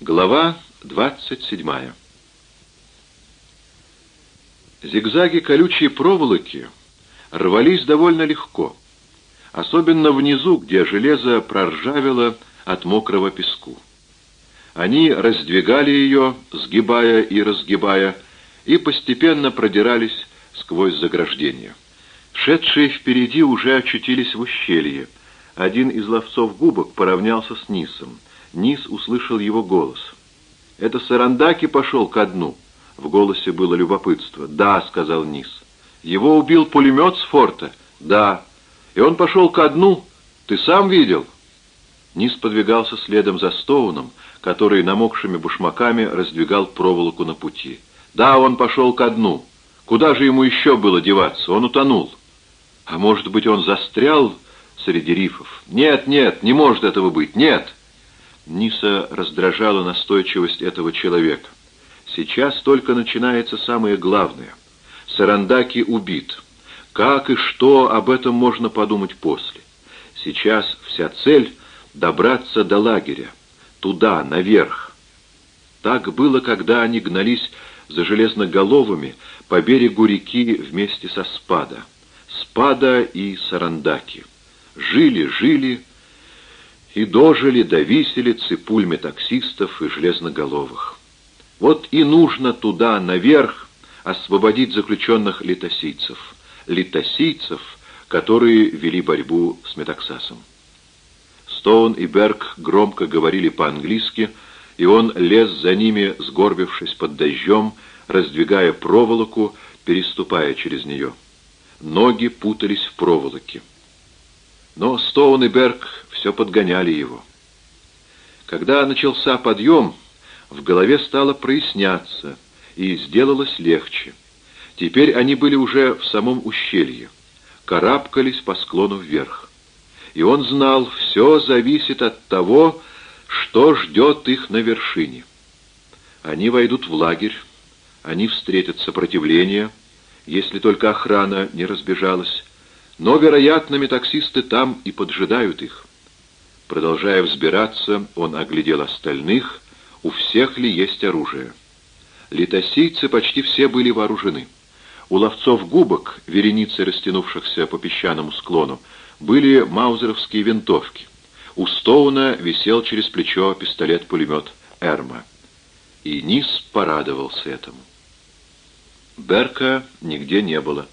Глава 27 Зигзаги колючей проволоки рвались довольно легко, особенно внизу, где железо проржавело от мокрого песку. Они раздвигали ее, сгибая и разгибая, и постепенно продирались сквозь заграждение. Шедшие впереди уже очутились в ущелье. Один из ловцов губок поравнялся с Нисом. Нис услышал его голос. «Это Сарандаки пошел ко дну?» В голосе было любопытство. «Да», — сказал Нис. «Его убил пулемет с форта?» «Да». «И он пошел ко дну? Ты сам видел?» Низ подвигался следом за Стоуном, который намокшими башмаками раздвигал проволоку на пути. «Да, он пошел ко дну. Куда же ему еще было деваться? Он утонул». А может быть, он застрял среди рифов? Нет, нет, не может этого быть, нет. Ниса раздражала настойчивость этого человека. Сейчас только начинается самое главное. Сарандаки убит. Как и что, об этом можно подумать после. Сейчас вся цель — добраться до лагеря. Туда, наверх. Так было, когда они гнались за железноголовыми по берегу реки вместе со спада. Спада и Сарандаки. Жили, жили и дожили до виселицы, пульми таксистов и железноголовых. Вот и нужно туда, наверх, освободить заключенных литосийцев. Литосийцев, которые вели борьбу с Метаксасом. Стоун и Берг громко говорили по-английски, и он лез за ними, сгорбившись под дождем, раздвигая проволоку, переступая через нее. Ноги путались в проволоке. Но Стоун и Берг все подгоняли его. Когда начался подъем, в голове стало проясняться, и сделалось легче. Теперь они были уже в самом ущелье, карабкались по склону вверх. И он знал, все зависит от того, что ждет их на вершине. Они войдут в лагерь, они встретят сопротивление — если только охрана не разбежалась. Но, вероятно, метаксисты там и поджидают их. Продолжая взбираться, он оглядел остальных, у всех ли есть оружие. Литосийцы почти все были вооружены. У ловцов губок, вереницы растянувшихся по песчаному склону, были маузеровские винтовки. У Стоуна висел через плечо пистолет-пулемет «Эрма». И Низ порадовался этому. Берка нигде не было.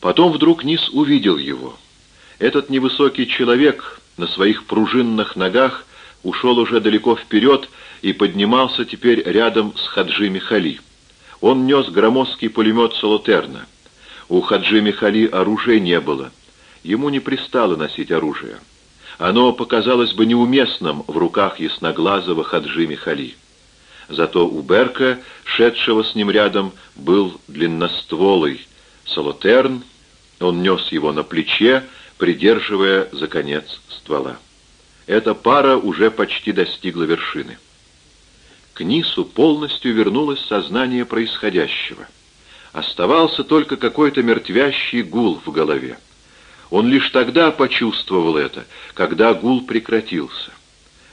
Потом вдруг Низ увидел его. Этот невысокий человек на своих пружинных ногах ушел уже далеко вперед и поднимался теперь рядом с Хаджи Михали. Он нес громоздкий пулемет Солотерна. У Хаджи Михали оружия не было. Ему не пристало носить оружие. Оно показалось бы неуместным в руках ясноглазого Хаджи Михали. Зато у Берка, шедшего с ним рядом, был длинностволый солотерн, он нес его на плече, придерживая за конец ствола. Эта пара уже почти достигла вершины. К Нису полностью вернулось сознание происходящего. Оставался только какой-то мертвящий гул в голове. Он лишь тогда почувствовал это, когда гул прекратился.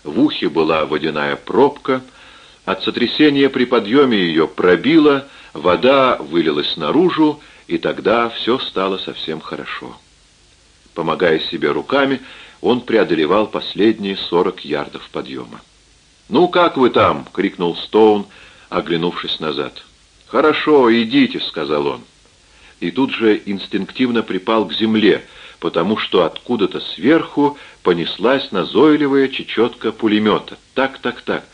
В ухе была водяная пробка — от сотрясения при подъеме ее пробило, вода вылилась наружу, и тогда все стало совсем хорошо. Помогая себе руками, он преодолевал последние сорок ярдов подъема. «Ну, как вы там?» — крикнул Стоун, оглянувшись назад. «Хорошо, идите», — сказал он. И тут же инстинктивно припал к земле, потому что откуда-то сверху понеслась назойливая чечетка пулемета. «Так, так, так».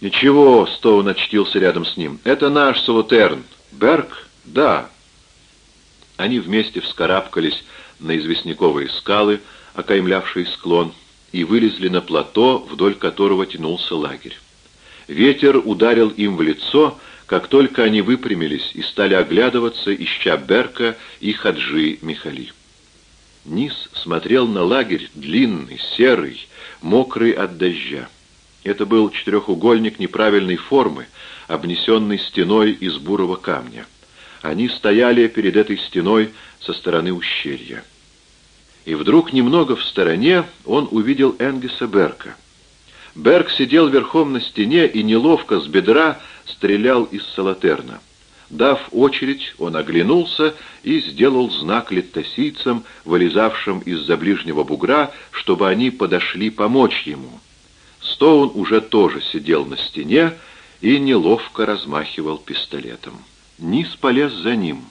«Ничего», — Стоун очтился рядом с ним. «Это наш Солутерн. Берг? Да». Они вместе вскарабкались на известняковые скалы, окаймлявшие склон, и вылезли на плато, вдоль которого тянулся лагерь. Ветер ударил им в лицо, как только они выпрямились и стали оглядываться, ища Берка и Хаджи Михали. Низ смотрел на лагерь, длинный, серый, мокрый от дождя. Это был четырехугольник неправильной формы, обнесенный стеной из бурого камня. Они стояли перед этой стеной со стороны ущелья. И вдруг немного в стороне он увидел Энгиса Берка. Берг сидел верхом на стене и неловко с бедра стрелял из салатерна. Дав очередь, он оглянулся и сделал знак леттосийцам, вылезавшим из-за ближнего бугра, чтобы они подошли помочь ему. Стоун уже тоже сидел на стене и неловко размахивал пистолетом. Низ полез за ним.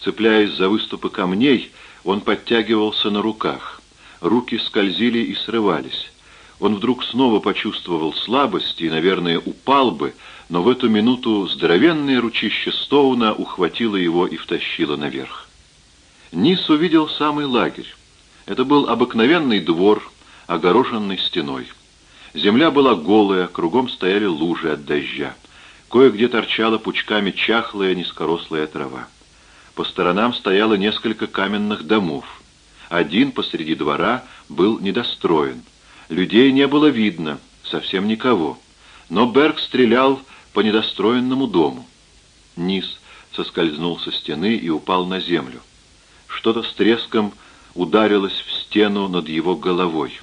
Цепляясь за выступы камней, он подтягивался на руках. Руки скользили и срывались. Он вдруг снова почувствовал слабость и, наверное, упал бы, но в эту минуту здоровенное ручище Стоуна ухватило его и втащило наверх. Низ увидел самый лагерь. Это был обыкновенный двор, огороженный стеной. Земля была голая, кругом стояли лужи от дождя. Кое-где торчала пучками чахлая низкорослая трава. По сторонам стояло несколько каменных домов. Один посреди двора был недостроен. Людей не было видно, совсем никого. Но Берг стрелял по недостроенному дому. Низ соскользнул со стены и упал на землю. Что-то с треском ударилось в стену над его головой.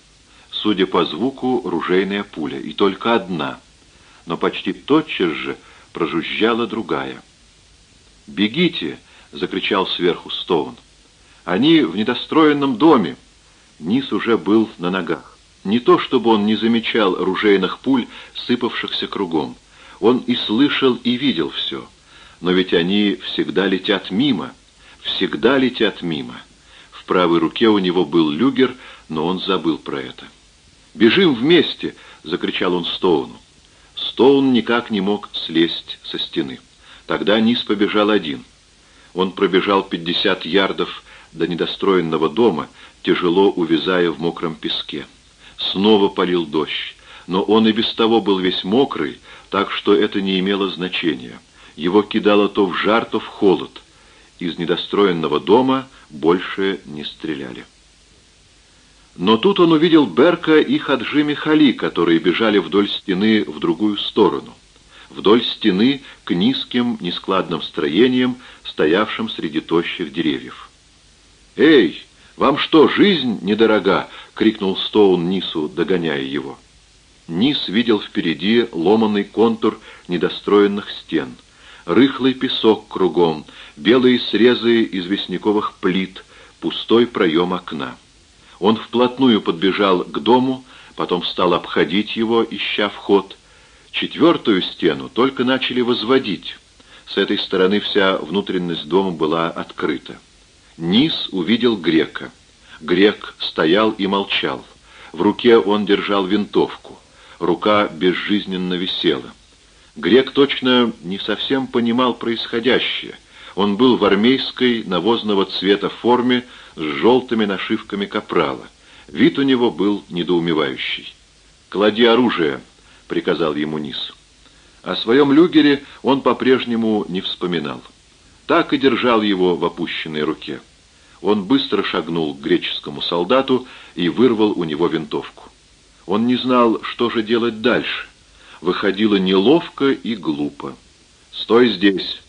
Судя по звуку, ружейная пуля, и только одна. Но почти тотчас же прожужжала другая. «Бегите!» — закричал сверху Стоун. «Они в недостроенном доме!» Низ уже был на ногах. Не то, чтобы он не замечал ружейных пуль, сыпавшихся кругом. Он и слышал, и видел все. Но ведь они всегда летят мимо, всегда летят мимо. В правой руке у него был люгер, но он забыл про это. «Бежим вместе!» — закричал он Стоуну. Стоун никак не мог слезть со стены. Тогда Низ побежал один. Он пробежал пятьдесят ярдов до недостроенного дома, тяжело увязая в мокром песке. Снова полил дождь, но он и без того был весь мокрый, так что это не имело значения. Его кидало то в жар, то в холод. Из недостроенного дома больше не стреляли. Но тут он увидел Берка и Хаджи Михали, которые бежали вдоль стены в другую сторону. Вдоль стены к низким, нескладным строениям, стоявшим среди тощих деревьев. «Эй, вам что, жизнь недорога?» — крикнул Стоун Нису, догоняя его. Низ видел впереди ломанный контур недостроенных стен, рыхлый песок кругом, белые срезы известняковых плит, пустой проем окна. Он вплотную подбежал к дому, потом стал обходить его, ища вход. Четвертую стену только начали возводить. С этой стороны вся внутренность дома была открыта. Низ увидел грека. Грек стоял и молчал. В руке он держал винтовку. Рука безжизненно висела. Грек точно не совсем понимал происходящее. Он был в армейской навозного цвета форме с желтыми нашивками капрала. Вид у него был недоумевающий. «Клади оружие», — приказал ему Низ. О своем люгере он по-прежнему не вспоминал. Так и держал его в опущенной руке. Он быстро шагнул к греческому солдату и вырвал у него винтовку. Он не знал, что же делать дальше. Выходило неловко и глупо. «Стой здесь.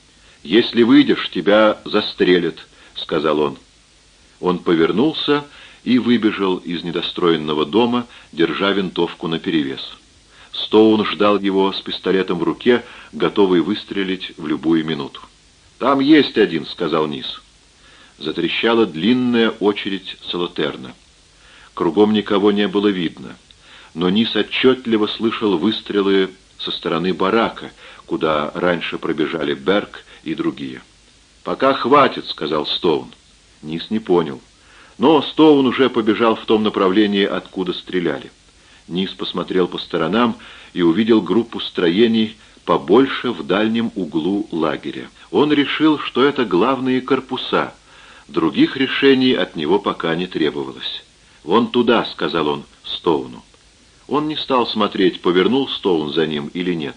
Если выйдешь, тебя застрелят», — сказал он. Он повернулся и выбежал из недостроенного дома, держа винтовку наперевес. Стоун ждал его с пистолетом в руке, готовый выстрелить в любую минуту. «Там есть один», — сказал Низ. Затрещала длинная очередь салатерна. Кругом никого не было видно но Низ отчетливо слышал выстрелы со стороны барака, куда раньше пробежали Берг и другие. «Пока хватит», — сказал Стоун. Низ не понял. Но Стоун уже побежал в том направлении, откуда стреляли. Низ посмотрел по сторонам и увидел группу строений побольше в дальнем углу лагеря. Он решил, что это главные корпуса. Других решений от него пока не требовалось. «Вон туда», — сказал он Стоуну. Он не стал смотреть, повернул Стоун за ним или нет.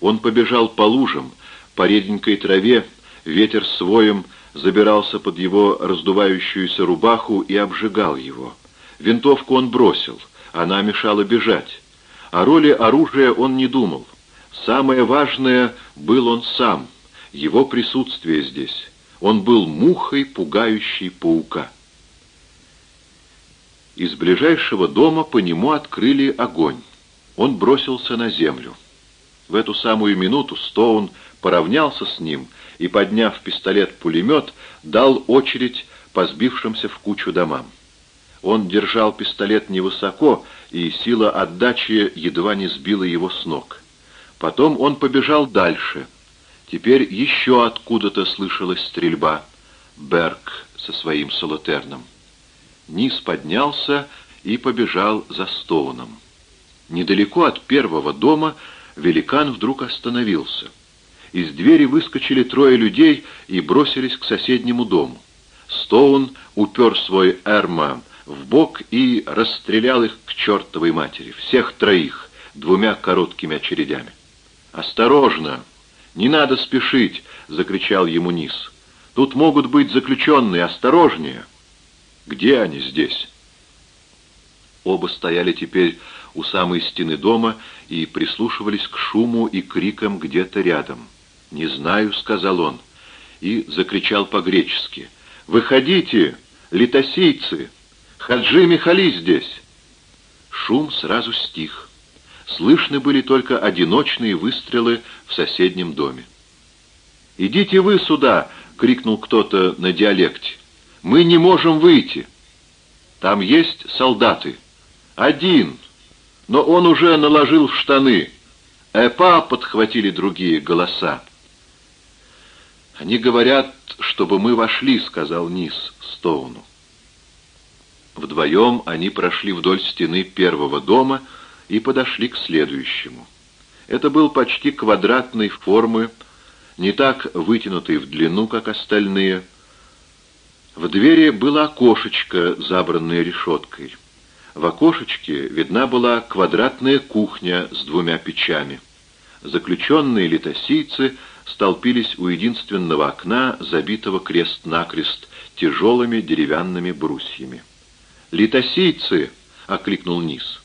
Он побежал по лужам, по реденькой траве, ветер своем забирался под его раздувающуюся рубаху и обжигал его. Винтовку он бросил, она мешала бежать. О роли оружия он не думал. Самое важное был он сам, его присутствие здесь. Он был мухой, пугающей паука. Из ближайшего дома по нему открыли огонь. Он бросился на землю. В эту самую минуту Стоун поравнялся с ним и, подняв пистолет-пулемет, дал очередь по сбившимся в кучу домам. Он держал пистолет невысоко, и сила отдачи едва не сбила его с ног. Потом он побежал дальше. Теперь еще откуда-то слышалась стрельба. Берг со своим солотерном. Низ поднялся и побежал за Стоуном. Недалеко от первого дома великан вдруг остановился. Из двери выскочили трое людей и бросились к соседнему дому. Стоун упер свой эрма в бок и расстрелял их к чертовой матери, всех троих, двумя короткими очередями. «Осторожно! Не надо спешить!» — закричал ему Низ. «Тут могут быть заключенные, осторожнее!» «Где они здесь?» Оба стояли теперь у самой стены дома и прислушивались к шуму и крикам где-то рядом. «Не знаю», — сказал он, и закричал по-гречески. «Выходите, литосийцы! Хаджи Михали здесь!» Шум сразу стих. Слышны были только одиночные выстрелы в соседнем доме. «Идите вы сюда!» — крикнул кто-то на диалекте. «Мы не можем выйти!» «Там есть солдаты!» «Один!» но он уже наложил в штаны. «Эпа!» — подхватили другие голоса. «Они говорят, чтобы мы вошли», — сказал Низ Стоуну. Вдвоем они прошли вдоль стены первого дома и подошли к следующему. Это был почти квадратной формы, не так вытянутый в длину, как остальные. В двери было окошечко, забранное решеткой. В окошечке видна была квадратная кухня с двумя печами. Заключенные литосийцы столпились у единственного окна, забитого крест-накрест тяжелыми деревянными брусьями. «Литосийцы!» — окликнул Низ.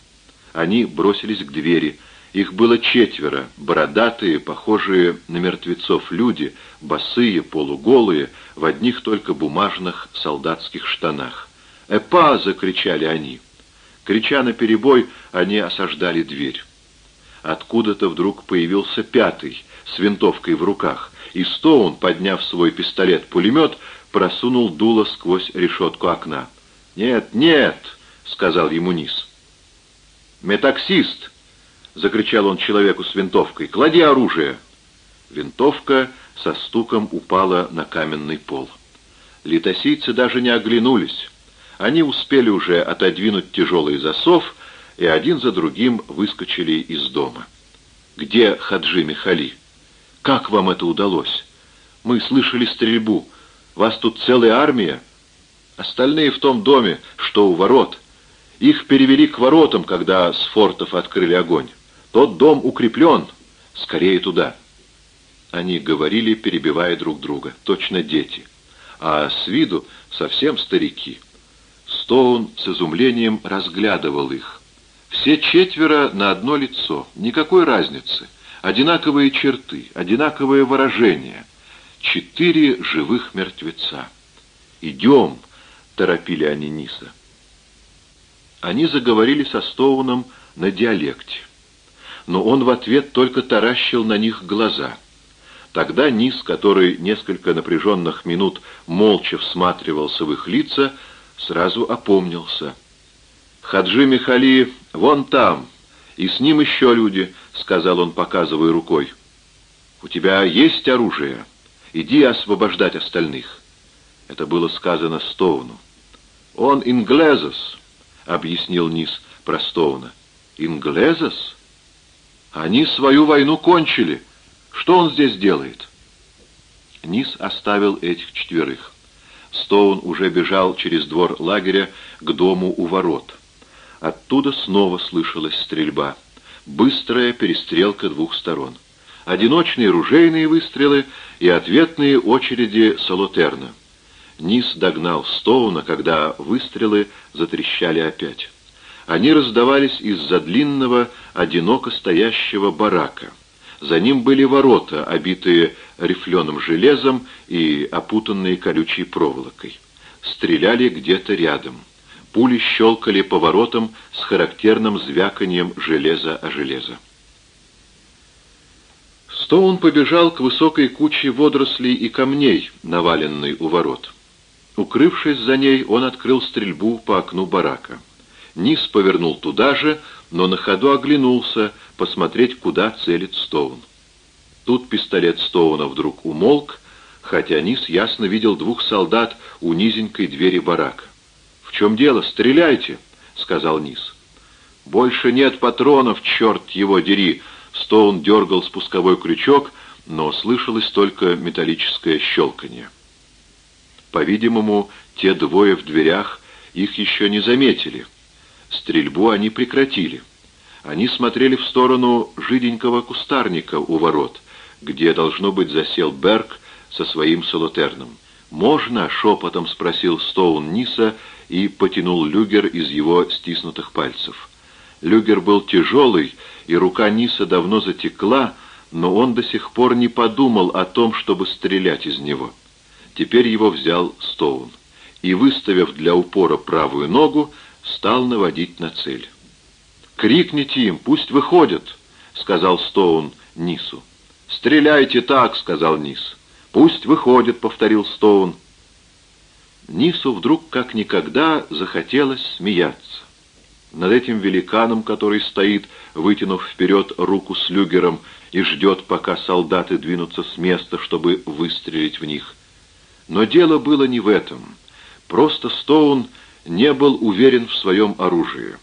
Они бросились к двери. Их было четверо, бородатые, похожие на мертвецов люди, босые, полуголые, в одних только бумажных солдатских штанах. «Эпа!» — закричали они. Крича на перебой, они осаждали дверь. Откуда-то вдруг появился пятый, с винтовкой в руках, и Стоун, подняв свой пистолет-пулемет, просунул дуло сквозь решетку окна. «Нет, нет!» — сказал ему Низ. «Метаксист!» — закричал он человеку с винтовкой. «Клади оружие!» Винтовка со стуком упала на каменный пол. Литосийцы даже не оглянулись. Они успели уже отодвинуть тяжелый засов, и один за другим выскочили из дома. «Где Хаджи Михали? Как вам это удалось? Мы слышали стрельбу. Вас тут целая армия. Остальные в том доме, что у ворот. Их перевели к воротам, когда с фортов открыли огонь. Тот дом укреплен. Скорее туда». Они говорили, перебивая друг друга, точно дети. А с виду совсем старики. Стоун с изумлением разглядывал их. Все четверо на одно лицо, никакой разницы, одинаковые черты, одинаковое выражение. Четыре живых мертвеца. «Идем!» — торопили они Ниса. Они заговорили со Стоуном на диалекте. Но он в ответ только таращил на них глаза. Тогда Нис, который несколько напряженных минут молча всматривался в их лица, сразу опомнился. «Хаджи Михали вон там, и с ним еще люди», — сказал он, показывая рукой. «У тебя есть оружие? Иди освобождать остальных». Это было сказано Стоуну. «Он инглезос», — объяснил Низ про Стоуна. «Инглезос? Они свою войну кончили. Что он здесь делает?» Низ оставил этих четверых. Стоун уже бежал через двор лагеря к дому у ворот. Оттуда снова слышалась стрельба. Быстрая перестрелка двух сторон. Одиночные ружейные выстрелы и ответные очереди Солотерна. Низ догнал Стоуна, когда выстрелы затрещали опять. Они раздавались из-за длинного, одиноко стоящего барака. За ним были ворота, обитые рифленым железом и опутанные колючей проволокой. Стреляли где-то рядом. Пули щелкали поворотом с характерным звяканием железа о железо. Стоун побежал к высокой куче водорослей и камней, наваленной у ворот. Укрывшись за ней, он открыл стрельбу по окну барака. Низ повернул туда же, но на ходу оглянулся, посмотреть, куда целит Стоун. Тут пистолет Стоуна вдруг умолк, хотя Низ ясно видел двух солдат у низенькой двери барака. «В чем дело? Стреляйте!» — сказал Низ. «Больше нет патронов, черт его дери!» Стоун дергал спусковой крючок, но слышалось только металлическое щелканье. По-видимому, те двое в дверях их еще не заметили. Стрельбу они прекратили. Они смотрели в сторону жиденького кустарника у ворот, где, должно быть, засел Берг со своим солотерном. «Можно?» — шепотом спросил Стоун Ниса и потянул люгер из его стиснутых пальцев. Люгер был тяжелый, и рука Ниса давно затекла, но он до сих пор не подумал о том, чтобы стрелять из него. Теперь его взял Стоун и, выставив для упора правую ногу, стал наводить на цель. «Крикните им, пусть выходят», — сказал Стоун Нису. «Стреляйте так», — сказал Нис. «Пусть выходят», — повторил Стоун. Нису вдруг как никогда захотелось смеяться. Над этим великаном, который стоит, вытянув вперед руку с люгером и ждет, пока солдаты двинутся с места, чтобы выстрелить в них. Но дело было не в этом. Просто Стоун не был уверен в своем оружии.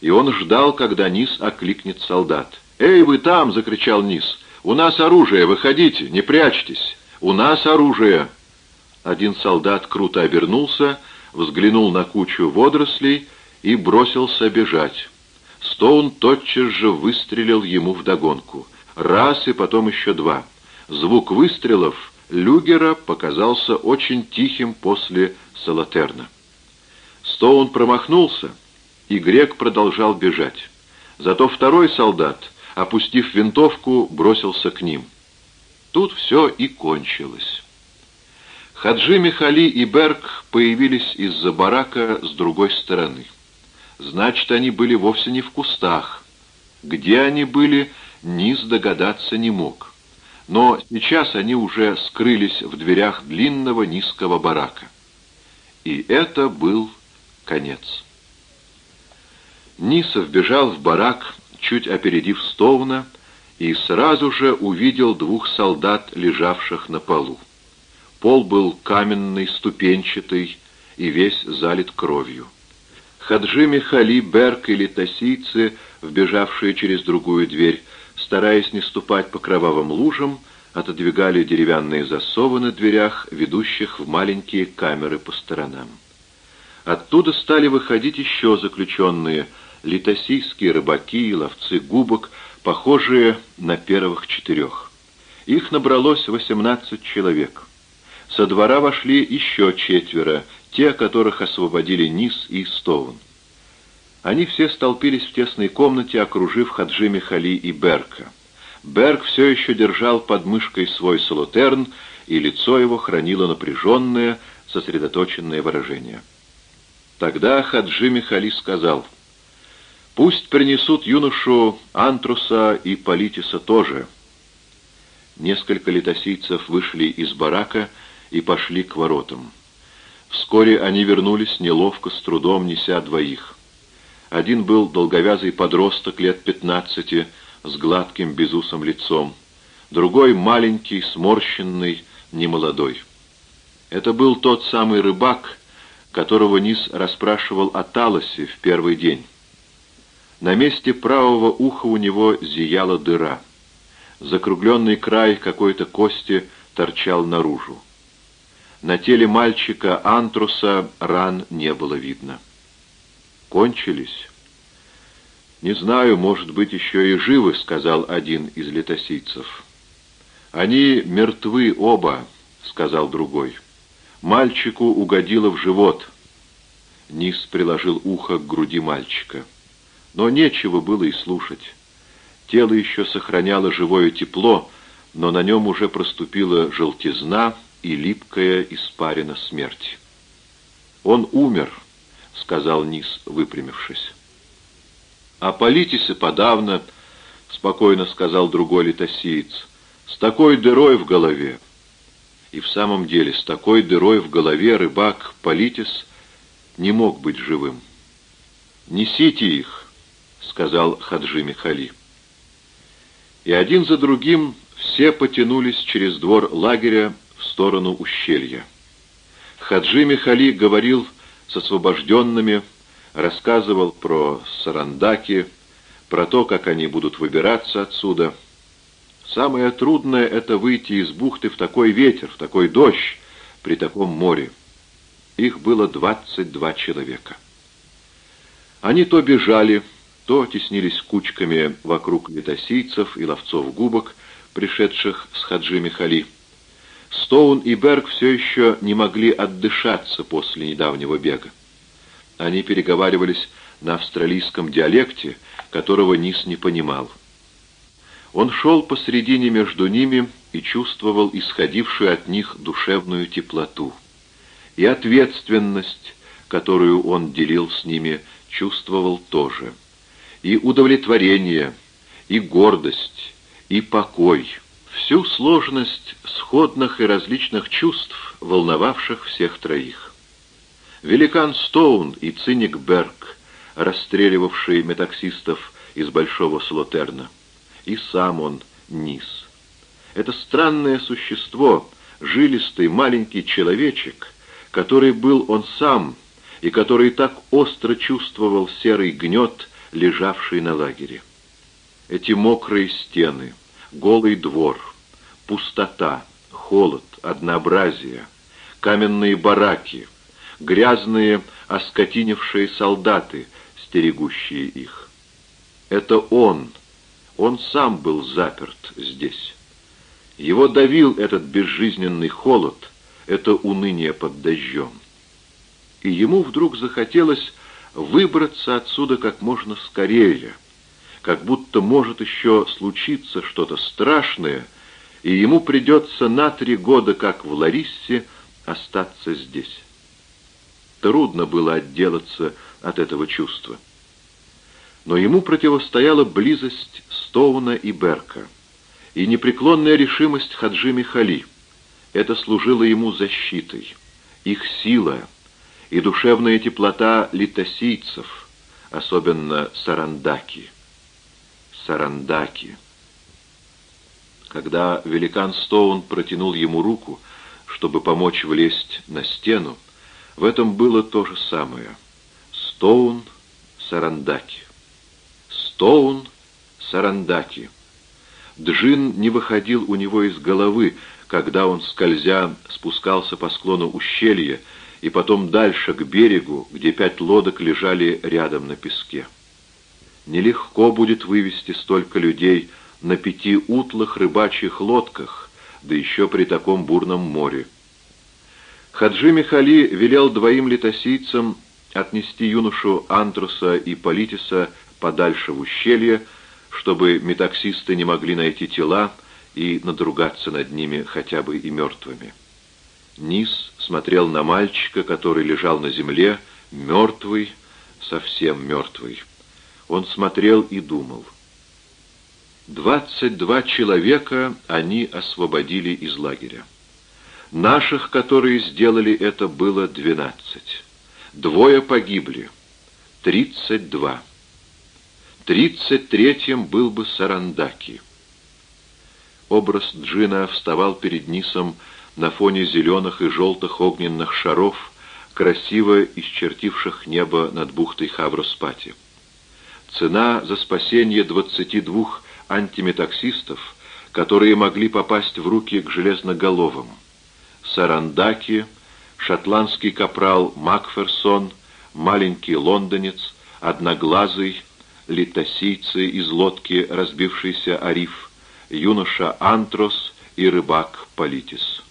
И он ждал, когда Низ окликнет солдат. «Эй, вы там!» — закричал Низ. «У нас оружие! Выходите! Не прячьтесь! У нас оружие!» Один солдат круто обернулся, взглянул на кучу водорослей и бросился бежать. Стоун тотчас же выстрелил ему вдогонку. Раз и потом еще два. Звук выстрелов Люгера показался очень тихим после Салатерна. Стоун промахнулся, и грек продолжал бежать. Зато второй солдат, опустив винтовку, бросился к ним. Тут все и кончилось. Хаджи Михали и Берг появились из-за барака с другой стороны. Значит, они были вовсе не в кустах. Где они были, Низ догадаться не мог. Но сейчас они уже скрылись в дверях длинного низкого барака. И это был конец. Нисов бежал в барак, чуть опередив Стоуна, и сразу же увидел двух солдат, лежавших на полу. Пол был каменный, ступенчатый и весь залит кровью. Хаджи Михали, Берг или тасийцы, вбежавшие через другую дверь, стараясь не ступать по кровавым лужам, отодвигали деревянные засовы на дверях, ведущих в маленькие камеры по сторонам. Оттуда стали выходить еще заключенные, литосийские рыбаки и ловцы губок, похожие на первых четырех. Их набралось восемнадцать человек. Со двора вошли еще четверо, те, которых освободили Низ и Стоун. Они все столпились в тесной комнате, окружив Хаджи Михали и Берка. Берг все еще держал под мышкой свой солотерн, и лицо его хранило напряженное, сосредоточенное выражение. Тогда Хаджи Михали сказал, «Пусть принесут юношу Антруса и Политиса тоже». Несколько летосийцев вышли из барака и пошли к воротам. Вскоре они вернулись, неловко, с трудом неся двоих. Один был долговязый подросток лет пятнадцати, с гладким безусым лицом, другой маленький, сморщенный, немолодой. Это был тот самый рыбак, которого Низ расспрашивал о Талосе в первый день. На месте правого уха у него зияла дыра. Закругленный край какой-то кости торчал наружу. На теле мальчика Антруса ран не было видно. «Кончились?» «Не знаю, может быть, еще и живы», — сказал один из летосийцев. «Они мертвы оба», — сказал другой. «Мальчику угодило в живот». Низ приложил ухо к груди мальчика. Но нечего было и слушать. Тело еще сохраняло живое тепло, но на нем уже проступила желтизна, и липкая испарина смерти. Он умер, сказал Низ, выпрямившись. «А политисе подавно», — спокойно сказал другой литосиец, — «с такой дырой в голове». И в самом деле, с такой дырой в голове рыбак Политис не мог быть живым. «Несите их», — сказал Хаджи Михали. И один за другим все потянулись через двор лагеря сторону ущелья. Хаджи Михали говорил с освобожденными, рассказывал про Сарандаки, про то, как они будут выбираться отсюда. Самое трудное — это выйти из бухты в такой ветер, в такой дождь, при таком море. Их было двадцать два человека. Они то бежали, то теснились кучками вокруг летосийцев и ловцов губок, пришедших с Хаджи Михали. Стоун и Берг все еще не могли отдышаться после недавнего бега. Они переговаривались на австралийском диалекте, которого Низ не понимал. Он шел посредине между ними и чувствовал исходившую от них душевную теплоту. И ответственность, которую он делил с ними, чувствовал тоже. И удовлетворение, и гордость, и покой — всю сложность сходных и различных чувств, волновавших всех троих. Великан Стоун и циник Берг, расстреливавшие метаксистов из Большого Слотерна, и сам он Низ. Это странное существо, жилистый маленький человечек, который был он сам и который так остро чувствовал серый гнет, лежавший на лагере. Эти мокрые стены — голый двор, пустота, холод, однообразие, каменные бараки, грязные, оскотинившие солдаты, стерегущие их. Это он, он сам был заперт здесь. Его давил этот безжизненный холод, это уныние под дождем. И ему вдруг захотелось выбраться отсюда как можно скорее — как будто может еще случиться что-то страшное, и ему придется на три года, как в Лариссе, остаться здесь. Трудно было отделаться от этого чувства. Но ему противостояла близость Стоуна и Берка и непреклонная решимость Хаджи Михали. Это служило ему защитой, их сила и душевная теплота литосийцев, особенно Сарандаки. Сарандаки. Когда великан Стоун протянул ему руку, чтобы помочь влезть на стену, в этом было то же самое. Стоун, Сарандаки. Стоун, Сарандаки. Джин не выходил у него из головы, когда он, скользя, спускался по склону ущелья и потом дальше к берегу, где пять лодок лежали рядом на песке. Нелегко будет вывести столько людей на пяти утлых рыбачьих лодках, да еще при таком бурном море. Хаджи Михали велел двоим летосийцам отнести юношу Антруса и Политиса подальше в ущелье, чтобы метаксисты не могли найти тела и надругаться над ними хотя бы и мертвыми. Низ смотрел на мальчика, который лежал на земле, мертвый, совсем мертвый. Он смотрел и думал. Двадцать два человека они освободили из лагеря. Наших, которые сделали это, было двенадцать. Двое погибли. Тридцать два. Тридцать третьим был бы Сарандаки. Образ Джина вставал перед Нисом на фоне зеленых и желтых огненных шаров, красиво исчертивших небо над бухтой Хавроспати. Цена за спасение 22 антиметаксистов, которые могли попасть в руки к железноголовым. Сарандаки, шотландский капрал Макферсон, маленький лондонец, одноглазый, литосийцы из лодки, разбившийся Ариф, юноша Антрос и рыбак Политис.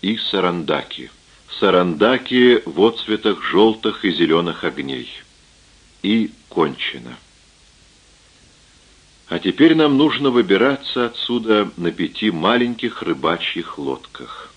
И Сарандаки. Сарандаки в отцветах желтых и зеленых огней. И кончено. А теперь нам нужно выбираться отсюда на пяти маленьких рыбачьих лодках.